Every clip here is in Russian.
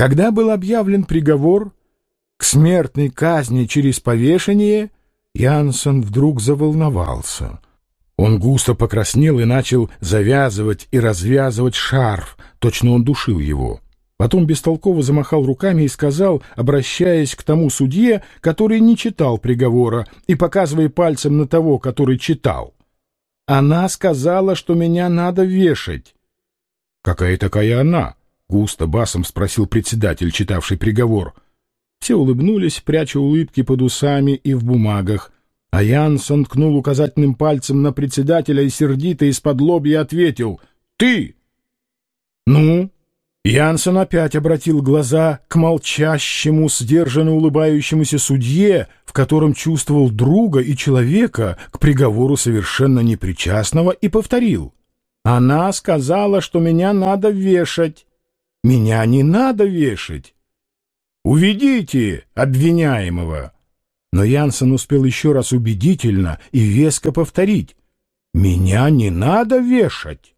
Когда был объявлен приговор к смертной казни через повешение, Янсен вдруг заволновался. Он густо покраснел и начал завязывать и развязывать шарф, точно он душил его. Потом бестолково замахал руками и сказал, обращаясь к тому судье, который не читал приговора, и показывая пальцем на того, который читал. «Она сказала, что меня надо вешать». «Какая такая она?» Густо басом спросил председатель, читавший приговор. Все улыбнулись, пряча улыбки под усами и в бумагах. А Янсон ткнул указательным пальцем на председателя и сердито из-под лобья ответил «Ты!» «Ну?» Янсон опять обратил глаза к молчащему, сдержанно улыбающемуся судье, в котором чувствовал друга и человека к приговору совершенно непричастного, и повторил. «Она сказала, что меня надо вешать». Меня не надо вешать. Уведите обвиняемого. Но Янсен успел еще раз убедительно и веско повторить. Меня не надо вешать.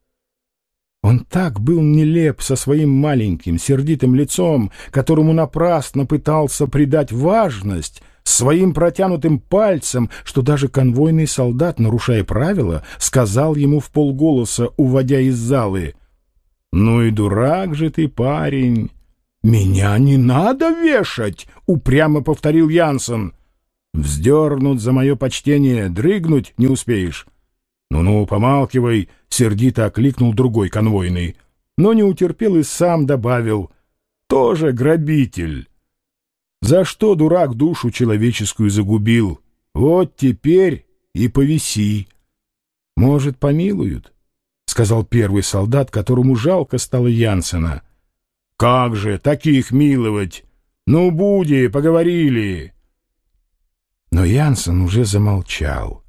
Он так был нелеп со своим маленьким, сердитым лицом, которому напрасно пытался придать важность, своим протянутым пальцем, что даже конвойный солдат, нарушая правила, сказал ему в полголоса, уводя из залы — «Ну и дурак же ты, парень!» «Меня не надо вешать!» — упрямо повторил Янсен. «Вздернут за мое почтение, дрыгнуть не успеешь». «Ну-ну, помалкивай!» — сердито окликнул другой конвойный. Но не утерпел и сам добавил. «Тоже грабитель!» «За что дурак душу человеческую загубил? Вот теперь и повиси. Может, помилуют?» Сказал первый солдат, которому жалко стало Янсена. «Как же, таких миловать! Ну, буди, поговорили!» Но Янсен уже замолчал.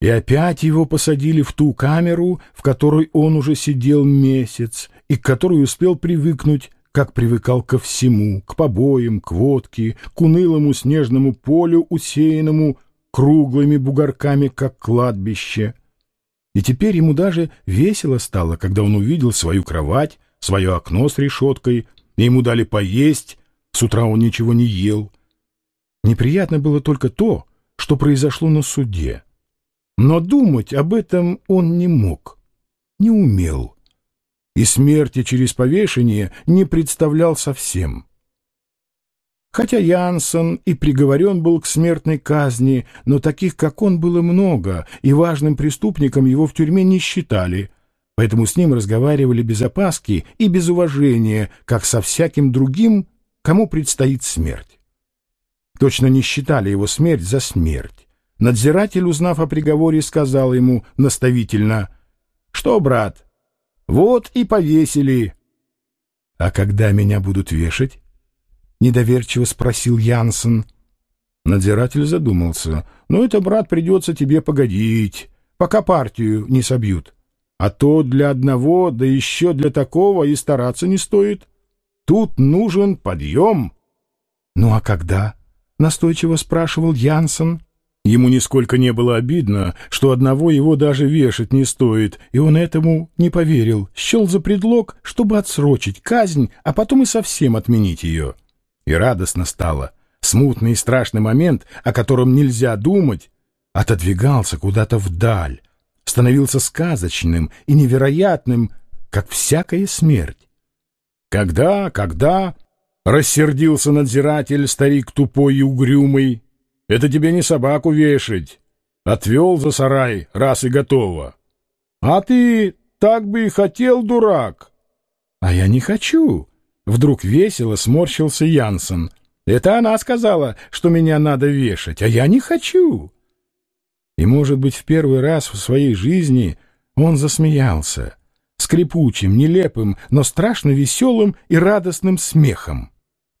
И опять его посадили в ту камеру, в которой он уже сидел месяц и к которой успел привыкнуть, как привыкал ко всему, к побоям, к водке, к унылому снежному полю, усеянному круглыми бугорками, как кладбище — и теперь ему даже весело стало, когда он увидел свою кровать, свое окно с решеткой, и ему дали поесть, с утра он ничего не ел. Неприятно было только то, что произошло на суде. Но думать об этом он не мог, не умел. И смерти через повешение не представлял совсем. Хотя Янсен и приговорен был к смертной казни, но таких, как он, было много, и важным преступником его в тюрьме не считали, поэтому с ним разговаривали без опаски и без уважения, как со всяким другим, кому предстоит смерть. Точно не считали его смерть за смерть. Надзиратель, узнав о приговоре, сказал ему наставительно, «Что, брат, вот и повесили». «А когда меня будут вешать?» — недоверчиво спросил Янсен. Надзиратель задумался. «Ну, это, брат, придется тебе погодить, пока партию не собьют. А то для одного, да еще для такого и стараться не стоит. Тут нужен подъем». «Ну, а когда?» — настойчиво спрашивал Янсен. Ему нисколько не было обидно, что одного его даже вешать не стоит, и он этому не поверил, счел за предлог, чтобы отсрочить казнь, а потом и совсем отменить ее. И радостно стало. Смутный и страшный момент, о котором нельзя думать, отодвигался куда-то вдаль, становился сказочным и невероятным, как всякая смерть. «Когда, когда?» — рассердился надзиратель, старик тупой и угрюмый. «Это тебе не собаку вешать. Отвел за сарай, раз и готово. А ты так бы и хотел, дурак». «А я не хочу», Вдруг весело сморщился Янсен. «Это она сказала, что меня надо вешать, а я не хочу!» И, может быть, в первый раз в своей жизни он засмеялся. Скрипучим, нелепым, но страшно веселым и радостным смехом.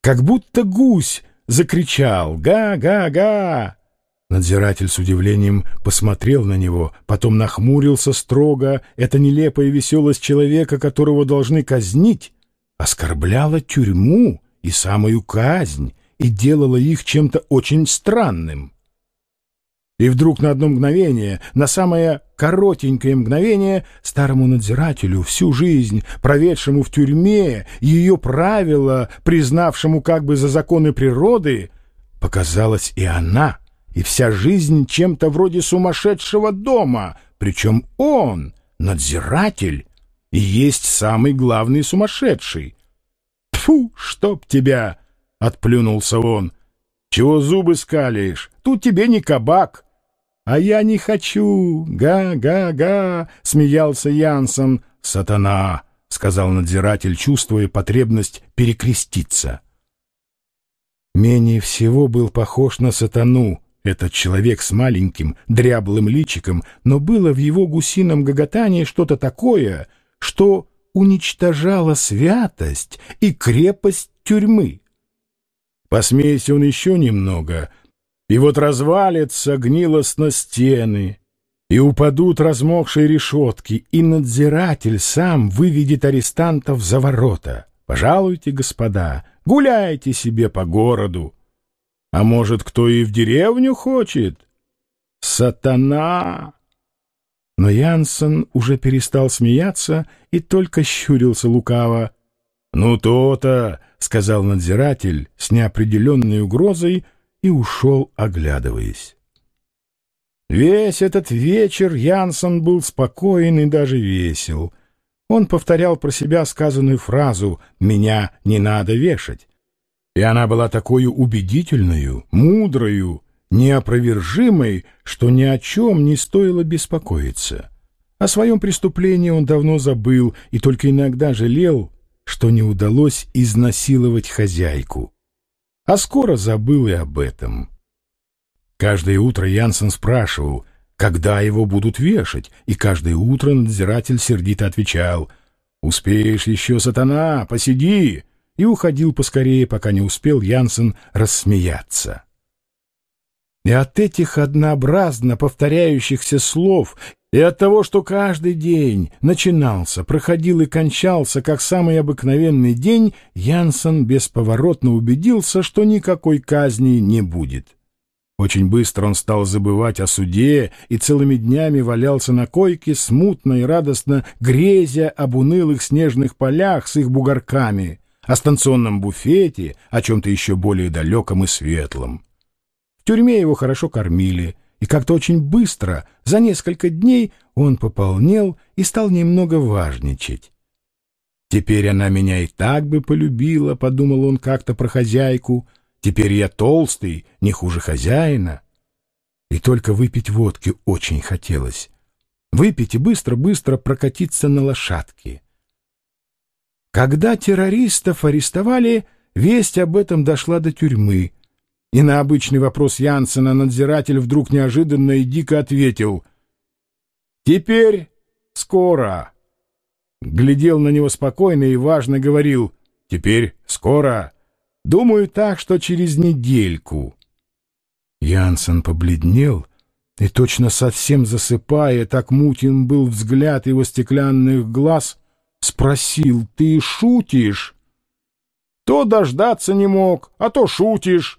Как будто гусь закричал «Га-га-га!» Надзиратель с удивлением посмотрел на него, потом нахмурился строго. Это нелепая веселость человека, которого должны казнить, оскорбляла тюрьму и самую казнь и делала их чем-то очень странным. И вдруг на одно мгновение, на самое коротенькое мгновение, старому надзирателю, всю жизнь проведшему в тюрьме, ее правила, признавшему как бы за законы природы, показалась и она, и вся жизнь чем-то вроде сумасшедшего дома, причем он, надзиратель, и есть самый главный сумасшедший. «Тьфу, чтоб тебя!» — отплюнулся он. «Чего зубы скалишь? Тут тебе не кабак!» «А я не хочу! Га-га-га!» — смеялся Янсен. «Сатана!» — сказал надзиратель, чувствуя потребность перекреститься. Менее всего был похож на сатану, этот человек с маленьким, дряблым личиком, но было в его гусином гоготании что-то такое, что уничтожало святость и крепость тюрьмы. Посмейся он еще немного, и вот развалятся гнилостно стены, и упадут размокшие решетки, и надзиратель сам выведет арестантов за ворота. Пожалуйте, господа, гуляйте себе по городу. А может, кто и в деревню хочет? Сатана! Но Янсен уже перестал смеяться и только щурился лукаво. «Ну то-то!» — сказал надзиратель с неопределенной угрозой — и ушел, оглядываясь. Весь этот вечер Янсон был спокоен и даже весел. Он повторял про себя сказанную фразу «меня не надо вешать». И она была такой убедительной, мудрою, неопровержимой, что ни о чем не стоило беспокоиться. О своем преступлении он давно забыл и только иногда жалел, что не удалось изнасиловать хозяйку а скоро забыл и об этом. Каждое утро Янсен спрашивал, когда его будут вешать, и каждое утро надзиратель сердито отвечал «Успеешь еще, сатана, посиди!» и уходил поскорее, пока не успел Янсен рассмеяться. И от этих однообразно повторяющихся слов и от того, что каждый день начинался, проходил и кончался, как самый обыкновенный день, Янсен бесповоротно убедился, что никакой казни не будет. Очень быстро он стал забывать о суде и целыми днями валялся на койке, смутно и радостно грезя об унылых снежных полях с их бугорками, о станционном буфете, о чем-то еще более далеком и светлом. Тюрьме его хорошо кормили — и как-то очень быстро, за несколько дней, он пополнел и стал немного важничать. «Теперь она меня и так бы полюбила», — подумал он как-то про хозяйку. «Теперь я толстый, не хуже хозяина». И только выпить водки очень хотелось. Выпить и быстро-быстро прокатиться на лошадке. Когда террористов арестовали, весть об этом дошла до тюрьмы — и на обычный вопрос Янсена надзиратель вдруг неожиданно и дико ответил «Теперь скоро». Глядел на него спокойно и важно говорил «Теперь скоро». Думаю так, что через недельку. Янсен побледнел и, точно совсем засыпая, так мутен был взгляд его стеклянных глаз, спросил «Ты шутишь?» «То дождаться не мог, а то шутишь».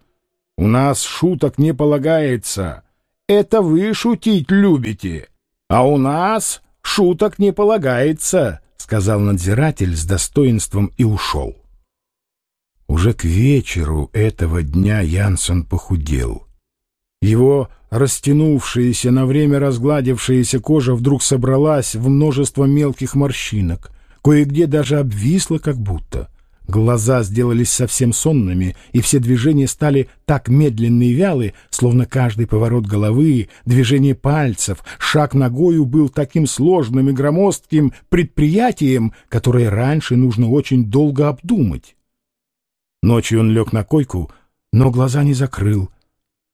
У нас шуток не полагается. Это вы шутить любите. А у нас шуток не полагается, — сказал надзиратель с достоинством и ушел. Уже к вечеру этого дня Янсон похудел. Его растянувшаяся, на время разгладившаяся кожа вдруг собралась в множество мелких морщинок, кое-где даже обвисла как будто — Глаза сделались совсем сонными, и все движения стали так медленны и вялы, словно каждый поворот головы, движение пальцев, шаг ногою был таким сложным и громоздким предприятием, которое раньше нужно очень долго обдумать. Ночью он лег на койку, но глаза не закрыл,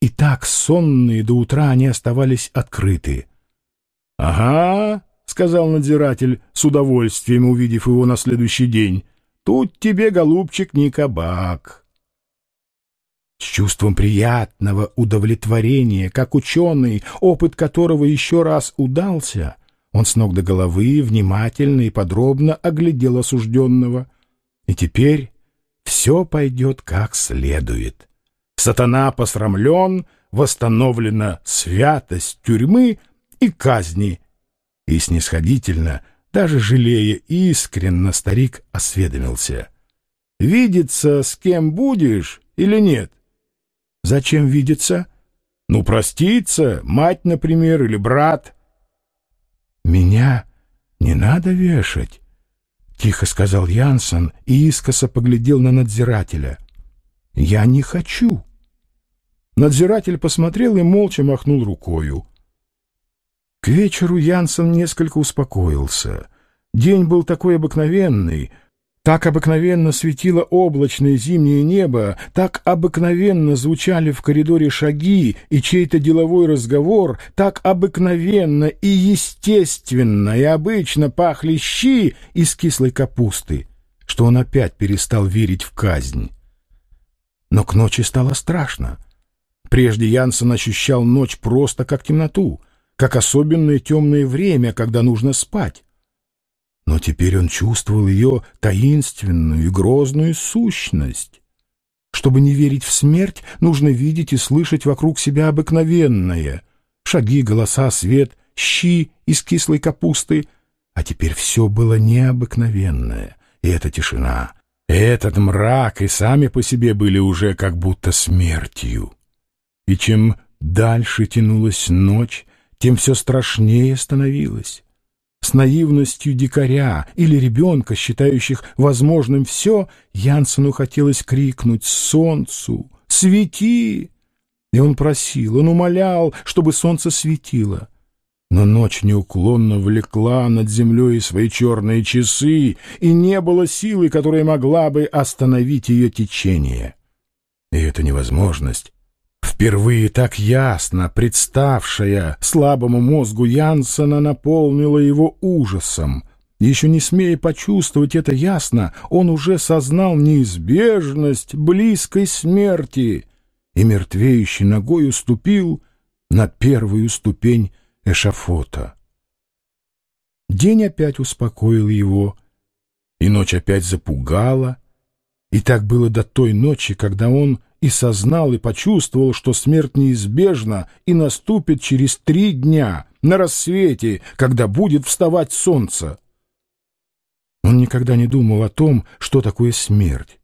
и так сонные до утра они оставались открыты. — Ага, — сказал надзиратель, с удовольствием увидев его на следующий день, — Тут тебе, голубчик, не кабак. С чувством приятного удовлетворения, как ученый, опыт которого еще раз удался, он с ног до головы внимательно и подробно оглядел осужденного. И теперь все пойдет как следует. Сатана посрамлен, восстановлена святость тюрьмы и казни. И снисходительно, даже жалея искренно, старик осведомился. «Видеться с кем будешь или нет?» «Зачем видеться?» «Ну, проститься, мать, например, или брат». «Меня не надо вешать», — тихо сказал Янсен и искоса поглядел на надзирателя. «Я не хочу». Надзиратель посмотрел и молча махнул рукою. К вечеру Янсен несколько успокоился. День был такой обыкновенный — так обыкновенно светило облачное зимнее небо, так обыкновенно звучали в коридоре шаги и чей-то деловой разговор, так обыкновенно и естественно и обычно пахли щи из кислой капусты, что он опять перестал верить в казнь. Но к ночи стало страшно. Прежде Янсен ощущал ночь просто как темноту, как особенное темное время, когда нужно спать. Но теперь он чувствовал ее таинственную и грозную сущность. Чтобы не верить в смерть, нужно видеть и слышать вокруг себя обыкновенное. Шаги, голоса, свет, щи из кислой капусты. А теперь все было необыкновенное. И эта тишина, этот мрак и сами по себе были уже как будто смертью. И чем дальше тянулась ночь, тем все страшнее становилось с наивностью дикаря или ребенка, считающих возможным все, Янсену хотелось крикнуть «Солнцу! Свети!» И он просил, он умолял, чтобы солнце светило. Но ночь неуклонно влекла над землей свои черные часы, и не было силы, которая могла бы остановить ее течение. И эта невозможность Впервые так ясно представшая слабому мозгу Янсена наполнила его ужасом. Еще не смея почувствовать это ясно, он уже сознал неизбежность близкой смерти и мертвеющей ногой уступил на первую ступень эшафота. День опять успокоил его, и ночь опять запугала, и так было до той ночи, когда он и сознал и почувствовал, что смерть неизбежна и наступит через три дня, на рассвете, когда будет вставать солнце. Он никогда не думал о том, что такое смерть.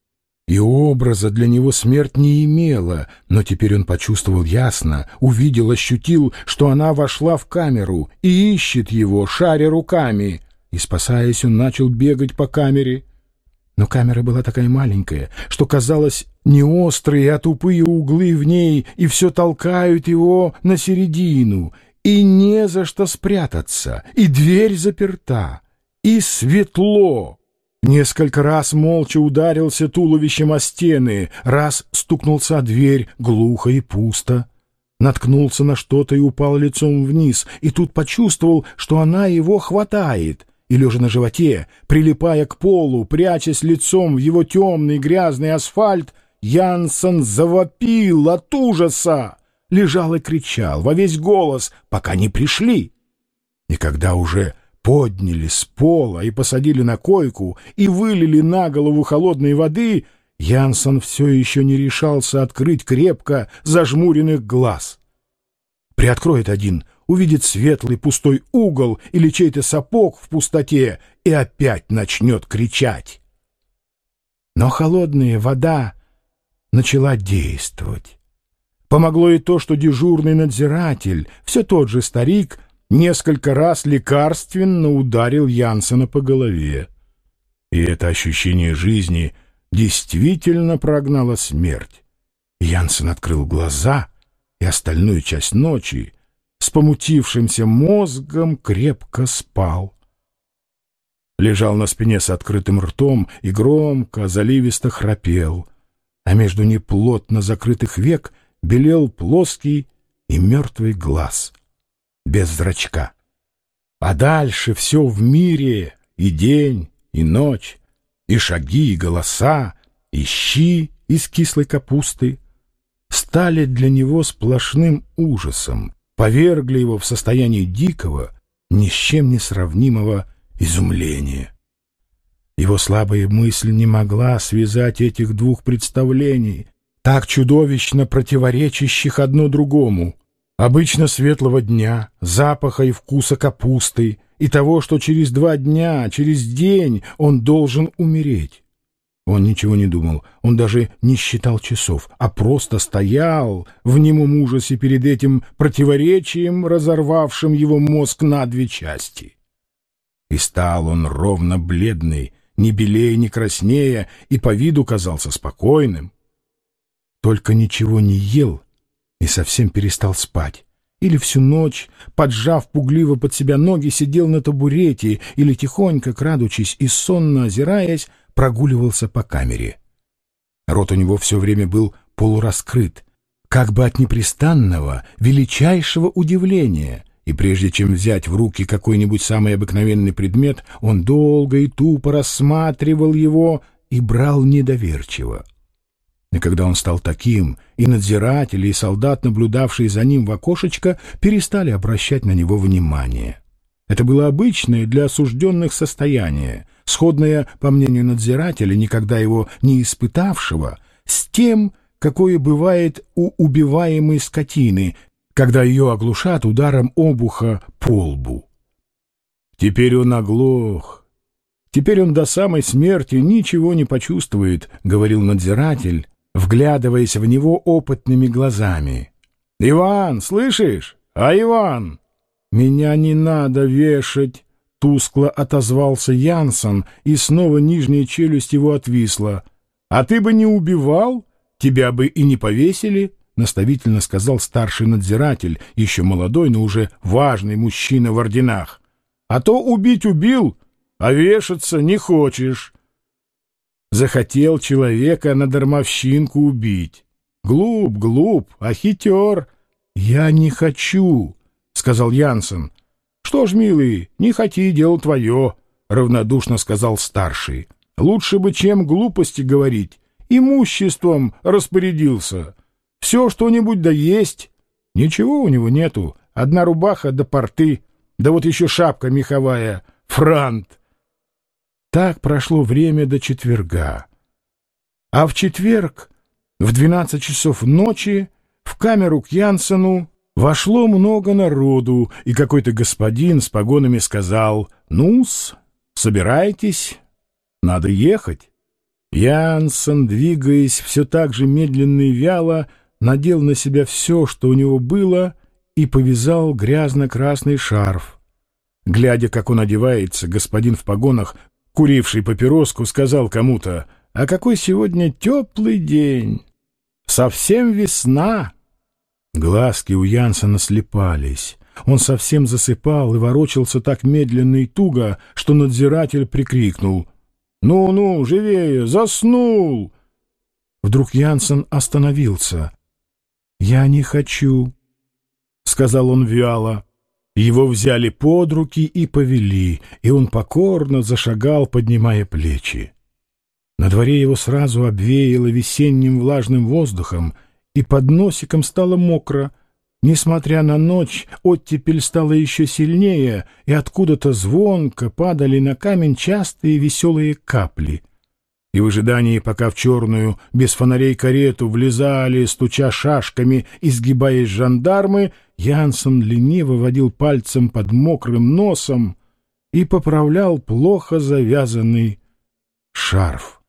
И образа для него смерть не имела, но теперь он почувствовал ясно, увидел, ощутил, что она вошла в камеру и ищет его, шаря руками. И, спасаясь, он начал бегать по камере — но камера была такая маленькая, что казалось не острые, а тупые углы в ней, и все толкают его на середину, и не за что спрятаться, и дверь заперта, и светло. Несколько раз молча ударился туловищем о стены, раз стукнулся о дверь, глухо и пусто. Наткнулся на что-то и упал лицом вниз, и тут почувствовал, что она его хватает и, лежа на животе, прилипая к полу, прячась лицом в его темный грязный асфальт, Янсен завопил от ужаса, лежал и кричал во весь голос, пока не пришли. И когда уже подняли с пола и посадили на койку и вылили на голову холодной воды, Янсен все еще не решался открыть крепко зажмуренных глаз. Приоткроет один — увидит светлый пустой угол или чей-то сапог в пустоте и опять начнет кричать. Но холодная вода начала действовать. Помогло и то, что дежурный надзиратель, все тот же старик, несколько раз лекарственно ударил Янсена по голове. И это ощущение жизни действительно прогнало смерть. Янсен открыл глаза, и остальную часть ночи помутившимся мозгом крепко спал. Лежал на спине с открытым ртом и громко, заливисто храпел, а между неплотно закрытых век белел плоский и мертвый глаз, без зрачка. А дальше все в мире, и день, и ночь, и шаги, и голоса, и щи из кислой капусты, стали для него сплошным ужасом, повергли его в состояние дикого, ни с чем не сравнимого изумления. Его слабая мысль не могла связать этих двух представлений, так чудовищно противоречащих одно другому, обычно светлого дня, запаха и вкуса капусты, и того, что через два дня, через день он должен умереть. Он ничего не думал, он даже не считал часов, а просто стоял в немом ужасе перед этим противоречием, разорвавшим его мозг на две части. И стал он ровно бледный, ни белее, ни краснее, и по виду казался спокойным. Только ничего не ел и совсем перестал спать. Или всю ночь, поджав пугливо под себя ноги, сидел на табурете или тихонько, крадучись и сонно озираясь, прогуливался по камере. Рот у него все время был полураскрыт, как бы от непрестанного, величайшего удивления, и прежде чем взять в руки какой-нибудь самый обыкновенный предмет, он долго и тупо рассматривал его и брал недоверчиво. И когда он стал таким, и надзиратели, и солдат, наблюдавшие за ним в окошечко, перестали обращать на него внимание. Это было обычное для осужденных состояние, сходное, по мнению надзирателя, никогда его не испытавшего, с тем, какое бывает у убиваемой скотины, когда ее оглушат ударом обуха по лбу. Теперь он оглох. Теперь он до самой смерти ничего не почувствует, — говорил надзиратель, вглядываясь в него опытными глазами. — Иван, слышишь? А Иван? Меня не надо вешать, — тускло отозвался Янсон, и снова нижняя челюсть его отвисла. — А ты бы не убивал? Тебя бы и не повесили? —— наставительно сказал старший надзиратель, еще молодой, но уже важный мужчина в орденах. — А то убить убил, а вешаться не хочешь. Захотел человека на дармовщинку убить. Глуп, глуп, а хитер. — Я не хочу, — сказал Янсен. — Что ж, милый, не хоти, дело твое, — равнодушно сказал старший. — Лучше бы, чем глупости говорить, имуществом распорядился. Все что-нибудь да есть. Ничего у него нету, одна рубаха да порты, да вот еще шапка меховая, франт. Так прошло время до четверга. А в четверг, в двенадцать часов ночи, в камеру к Янсену вошло много народу, и какой-то господин с погонами сказал «Ну-с, собирайтесь, надо ехать». Янсен, двигаясь все так же медленно и вяло, надел на себя все, что у него было, и повязал грязно-красный шарф. Глядя, как он одевается, господин в погонах куривший папироску, сказал кому-то, «А какой сегодня теплый день! Совсем весна!» Глазки у Янсена слепались. Он совсем засыпал и ворочался так медленно и туго, что надзиратель прикрикнул. «Ну-ну, живее! Заснул!» Вдруг Янсен остановился. «Я не хочу», — сказал он вяло. Его взяли под руки и повели, и он покорно зашагал, поднимая плечи. На дворе его сразу обвеяло весенним влажным воздухом, и под носиком стало мокро. Несмотря на ночь, оттепель стала еще сильнее, и откуда-то звонко падали на камень частые веселые капли — и в ожидании, пока в черную, без фонарей карету влезали, стуча шашками и сгибаясь жандармы, Янсен лениво водил пальцем под мокрым носом и поправлял плохо завязанный шарф.